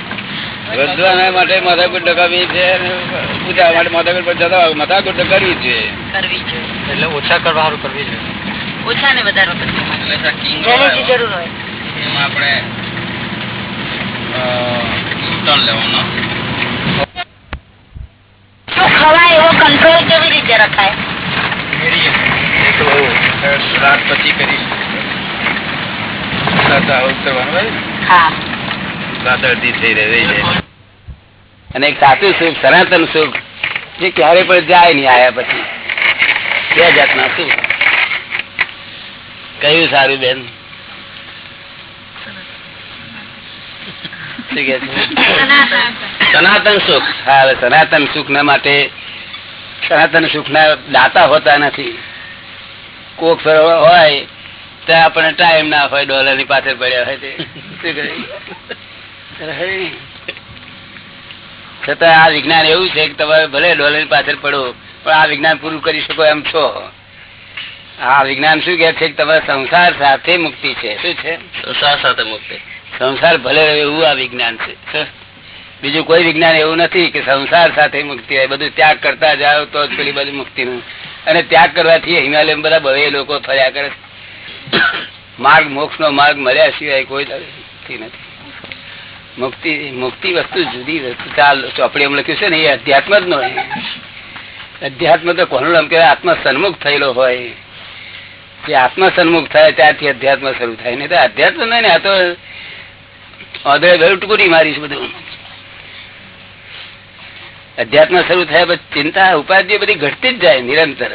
વધવાના માટે માથાકૂટ ડકાવી છે પૂજા માટે માથાકૂટ પર જતા માથાકૂટ કરવી જ કરવી છે એટલે ઓછા કરવા સારું કરવી છે ઓછા ને વધારો કરવી જરૂર હોય. એમાં આપણે ટર્ન લેવાનો. ખવાય એવો કંટ્રોલ કેવી રીતે રખાય? રાત પછી કરી અને એક સાચું સુખ સનાતન સુખ જે ક્યારે પણ જાય નહીં આયા પછી. બે જાતના સુખ. કયું સારું બેન? સનાતન. સુખ. હા સનાતન સુખ ના માટે સનાતન સુખ ના દાતા હોતા નથી. કોક ફેરો હોય તો આપણે ટાઈમ ના હોય ડોલરની પાછળ પડ્યા હોય તે. છતાં આ વિજ્ઞાન એવું છે કે તમે ભલે ડોલરની પાછળ પડો પણ આ વિજ્ઞાન પૂરું કરી શકો એમ છો. આ વિજ્ઞાન શું કે છે કે તમારા સંસાર સાથે મુક્તિ છે? શું છે? સંસાર સાથે મુક્તિ. સંસાર ભલે એવું આ વિજ્ઞાન છે? બીજું કોઈ વિજ્ઞાન એવું નથી કે સંસાર સાથે મુક્તિ હોય. બધું ત્યાગ કરતા જાઓ તો જ પેલી બધી મુક્તિ નું અને ત્યાગ કરવાથી હિમાલય બધા ભવે લોકો ફર્યા કરે. માર્ગ મોક્ષ માર્ગ મળ્યા સિવાય કોઈ નથી. મુક્તિ મુક્તિ વસ્તુ જુદી વસ્તુ ચાલ ચોપડી લખ્યું છે ને, એ અધ્યાત્મ જ નો અધ્યાત્મ તો કોનું નામ કહેવાય? આત્મ સન્મુખ થયેલો હોય. જે આત્મ સન્મુખ થાય ત્યારથી અધ્યાત્મ શરૂ થાય. નહીં તો અધ્યાત્મ નહીં ને, આ તો અધ્યાય વેલ ટુકડી મારીશ બધું. અધ્યાત્મ શરૂ થયા પછી ચિંતા, ઉપાધિ બધી ઘટતી જ જાય નિરંતર.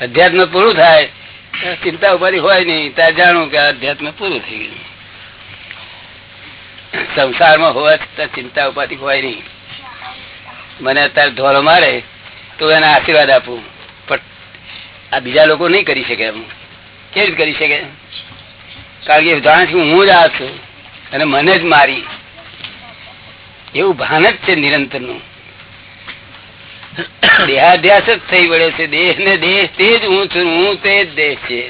અધ્યાત્મ પૂરું થાય, ચિંતા, ઉપાધિ હોય નહીં, ત્યાં જાણું કે અધ્યાત્મ પૂરું થઈ ગયું. સંસારમાં હોવા છતાં ચિંતા, ઉપાધિ હોય નહીં. મને અત્યારે ધોરો મારે, તો એને આશીર્વાદ આપું. પણ આ બીજા લોકો નહીં કરી શકે એમ. કેવી કરી શકે? કારણ કે જાણથી હું જ આ છું, અને મને જ મારી. એવું ભાન જ છે નિરંતરનું દેહાધ્યાસ જ થઈ વળે છે. દેહ ને દેહ તે જ હું છું, હું તે જ દેહ છે.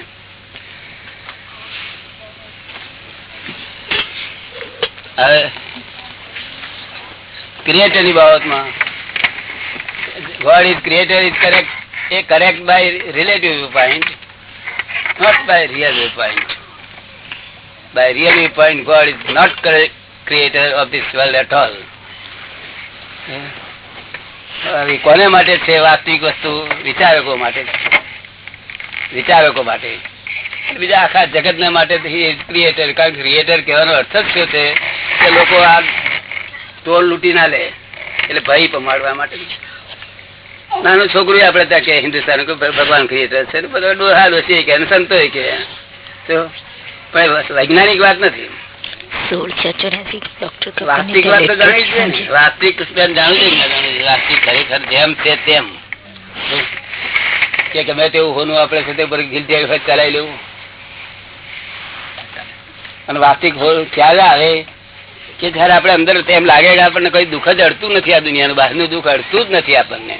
ક્રિએટરની બાબતમાં God is creator is correct A correct by relative point not by real point by real point God is not creator of this world at all કોને માટે છે વાસ્તવિક વસ્તુ? વિચારકો માટે. વિચારકો માટે. બીજા આખા જગત ને માટે ક્રિએટર કારણ ક્રિએટર કહેવાનો અર્થ જ છે? કે લોકો આ ટોલ લૂંટી ના લે. એટલે ભય પમાડવા માટે નાનું છોકરું આપડે ત્યાં કે હિન્દુસ્તાન ભગવાન ક્રિએટર છે. બધા ડોહા ડોસી કે સંતો કે. તો, પણ વૈજ્ઞાનિક વાત નથી. અને વાસ્તિક ક્યારે આવે કે જયારે આપડે અંદર તેમ લાગે કે આપણને કોઈ દુઃખ જ અડતું નથી આ દુનિયાનું બહારનું દુઃખ અડતું જ નથી આપણને.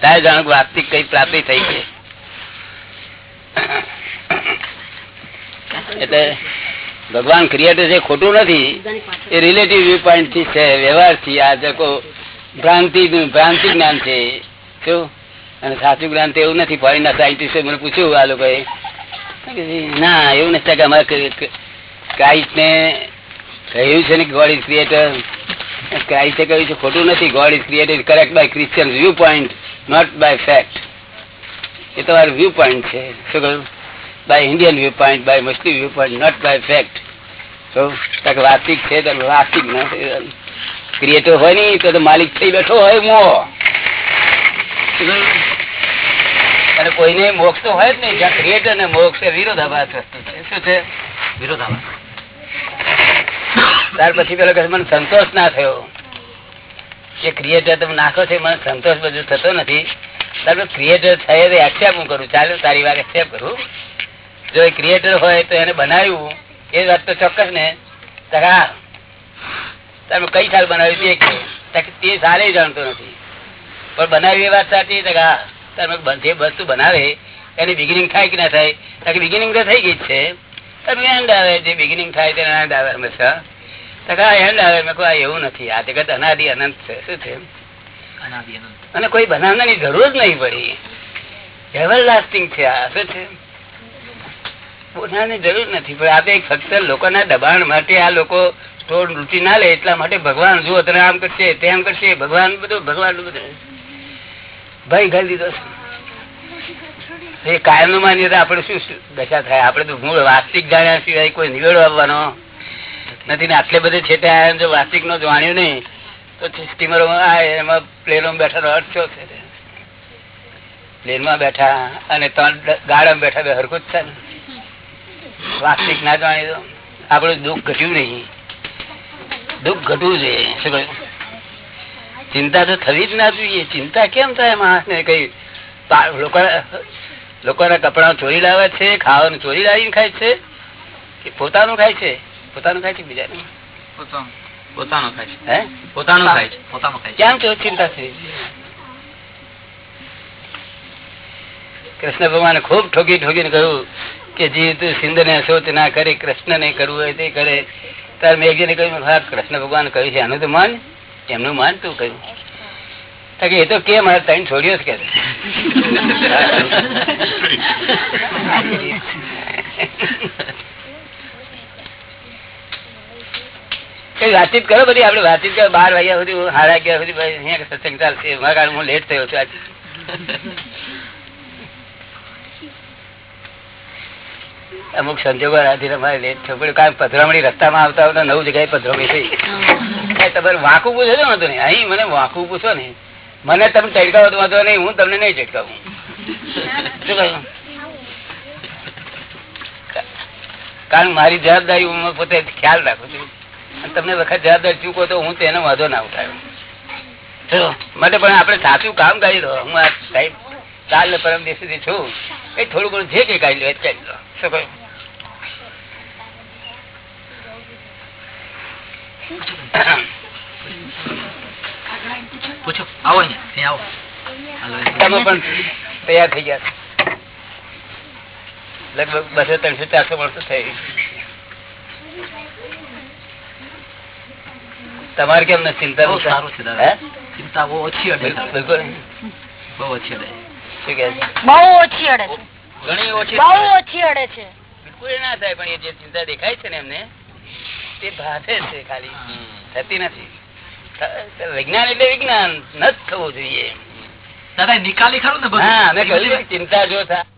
ત્યારે જાણો કે વાસ્તવિક કઈ પ્રાપ્તિ થઈ છે. એટલે ભગવાન ક્રિએટર છે ખોટું નથી એ રિલેટિવ વ્યૂ પોઈન્ટથી છે વ્યવહારથી આ જકો ભ્રાંતિ ભ્રાંતિ જ્ઞાન છે શું? અને સાચું જ્ઞાન તો એવું નથી ફોરેન ના સાયન્ટિસ્ટે મને પૂછ્યું આ લોકોએ. ના એવું નથી કે અમારે ક્રાઇસ્ટ ને કહ્યું છે ને ગોડ ઇઝ ક્રિએટર ક્રાઇસ્ટે કહ્યું છે ખોટું નથી God is created correct by Christian view point not by fact એ તમારું વ્યૂ પોઈન્ટ છે. શું કહ્યું? By Indian view point by Muslim view point not by fact વાસ્તિક છે તો વાસ્તવિક ક્રિએટર હોય નહીં તો માલિક થઈ બેઠો હોય મો. કોઈને મોક્ષ તો હોય જ નહીં. જ્યાં ક્રિએટર ને મોક્ષ વિરોધાભાસ શું છે? વિરોધાભાસ. ત્યાર પછી પેલો કહે મને સંતોષ ના થયો. કે ક્રિએટર તમે નાખો છો મને સંતોષ બધું થતો નથી. તારે ક્રિએટર થયે એક્સેપ્ટ હું કરું. ચાલો, તારી વાત એક્સેપ્ટ કરું. જો એ ક્રિએટર હોય તો એને બનાવ્યું એ વાત તો ચોક્કસ ને. તકા તમે કઈ સાલ બનાવ્યું તે તે સારે જાણતો નથી. પણ બનાવી એ વાત સાચી તમે જે વસ્તુ બનાવે એની બિગિનિંગ થાય કે ના થાય? બિગિનિંગ તો થઈ ગઈ છે. તમે એન્ડ આવે જે બિગિનિંગ થાય તેને એન્ડ આવે હંમેશા. તકા એન્ડ આવે મેં આ એવું નથી. આ જગત અનાદિ અનંત છે. શું છે? અને કોઈ બનાવવાની જરૂર જ નહીં પડી. એવર લાસ્ટિંગ છે આ. શું છે? બનાવવાની જરૂર નથી, પણ આ એક ફક્ત લોકોના દબાણ માટે આ લોકો સ્ટોર રૂચિ ના લે, એટલા માટે ભગવાન જુઓ, તને આમ કરશે તેમ કરશે, ભગવાન બધું ભગવાન બધું. ભાઈ ઘાલી દીધો એ કાયમનું માનીએ તો શું દશા થાય? આપણે તો મૂળ વાસ્તિક જાણ્યા સિવાય કોઈ નિવેડો આવવાનો નથી ને આટલે બધે છેટે ત્યાં જો વાસ્તિક નો જાણ્યું નહીં, તો સ્ટીમરો એમાં પ્લેનો બેઠા અર્થ શું છે? પ્લેનમાં બેઠા અને ત્રણ ગાડામાં બેઠા બે હરકું જ છે ને. વાસ્તવિક ના જાણી તો આપણું દુઃખ ઘટ્યું નહીં. દુઃખ ઘટવું જોઈએ. શું ચિંતા તો થવી જ ના જોઈએ. ચિંતા કેમ થાય માણસ ને કઈ લોકોના કપડા ચોરી લાવે છે ખાવાનું ચોરી લાવીને ખાય છે? કે પોતાનું ખાય છે? પોતાનું ખાય છે બીજાનું? પોતાનો. ખાય છે. પોતાનું ખાય છે. પોતાનું ખાય કેમ તો ચિંતા થઈ કૃષ્ણ ભગવાને ખૂબ ઠોકી ઠોકીને કહ્યું કે જે તું સિંધ ને અશોચ ના કરે, કૃષ્ણ ને કરવું હોય તે કરે. તાર મેઘજીને કહ્યું, હા, કૃષ્ણ ભગવાન કહ્યું છે. આનું તો માન, એમનું માન તું કહ્યું. એ તો કે મારે છોડ્યો છે કે વાતચીત કરો બધી? આપડે વાતચીત કરો. બાર વાગ્યા સુધી સાડા અગિયાર સુધી સત્સંગ ચાલશે. હું લેટ થયો છું આજે. અમુક સંજોગો લેટ થયો પધરામણી રસ્તામાં આવતા આવતા નવ જગ્યાએ પધરામણી થઈ. તમારે વાંકું પૂછો છો વાંધો નહીં. અહીં મને વાંકું પૂછો ને મને તમે ચટકાવો તો વાંધો નહીં હું તમને નહીં ચટકાવું શું કહ્યું? કારણ મારી જવાબદારી હું પોતે ખ્યાલ રાખું છું. અને તમને વખત જવાબદારી ચૂકો તો હું તેનો વાંધો ના ઉઠાવ્યો. માટે પણ આપણે સાચું કામ કરી દો. હું આ સાહેબ કાલ પરમ દિવસથી છું એ થોડું ઘણું જે કઈ કાઢી લો એ કાઢી લો. શું કહ્યું? પૂછો આવો અહીંયા આવો. તમે પણ તૈયાર થઈ ગયા લગભગ બસો ત્રણસો ચારસો વર્ષો થઈ તમારે કેમ નથી ચિંતા? બહુ સારું છે દાદા. ચિંતા બહુ ઓછી બિલકુલ બિલકુલ. બહુ ઓછી અડે શું કહે બહુ ઓછી અડે છે. ઘણી ઓછી બહુ ઓછી અડે છે. બિલકુલ એ ના થાય પણ એ જે ચિંતા દેખાય છે ને એમને તે ભાષે છે ખાલી. થતી નથી. વિજ્ઞાન એટલે વિજ્ઞાન. ન જ થવું જોઈએ. દાદા નિકાલી ખરું ને હા મેં કહ્યું ચિંતા જો થાય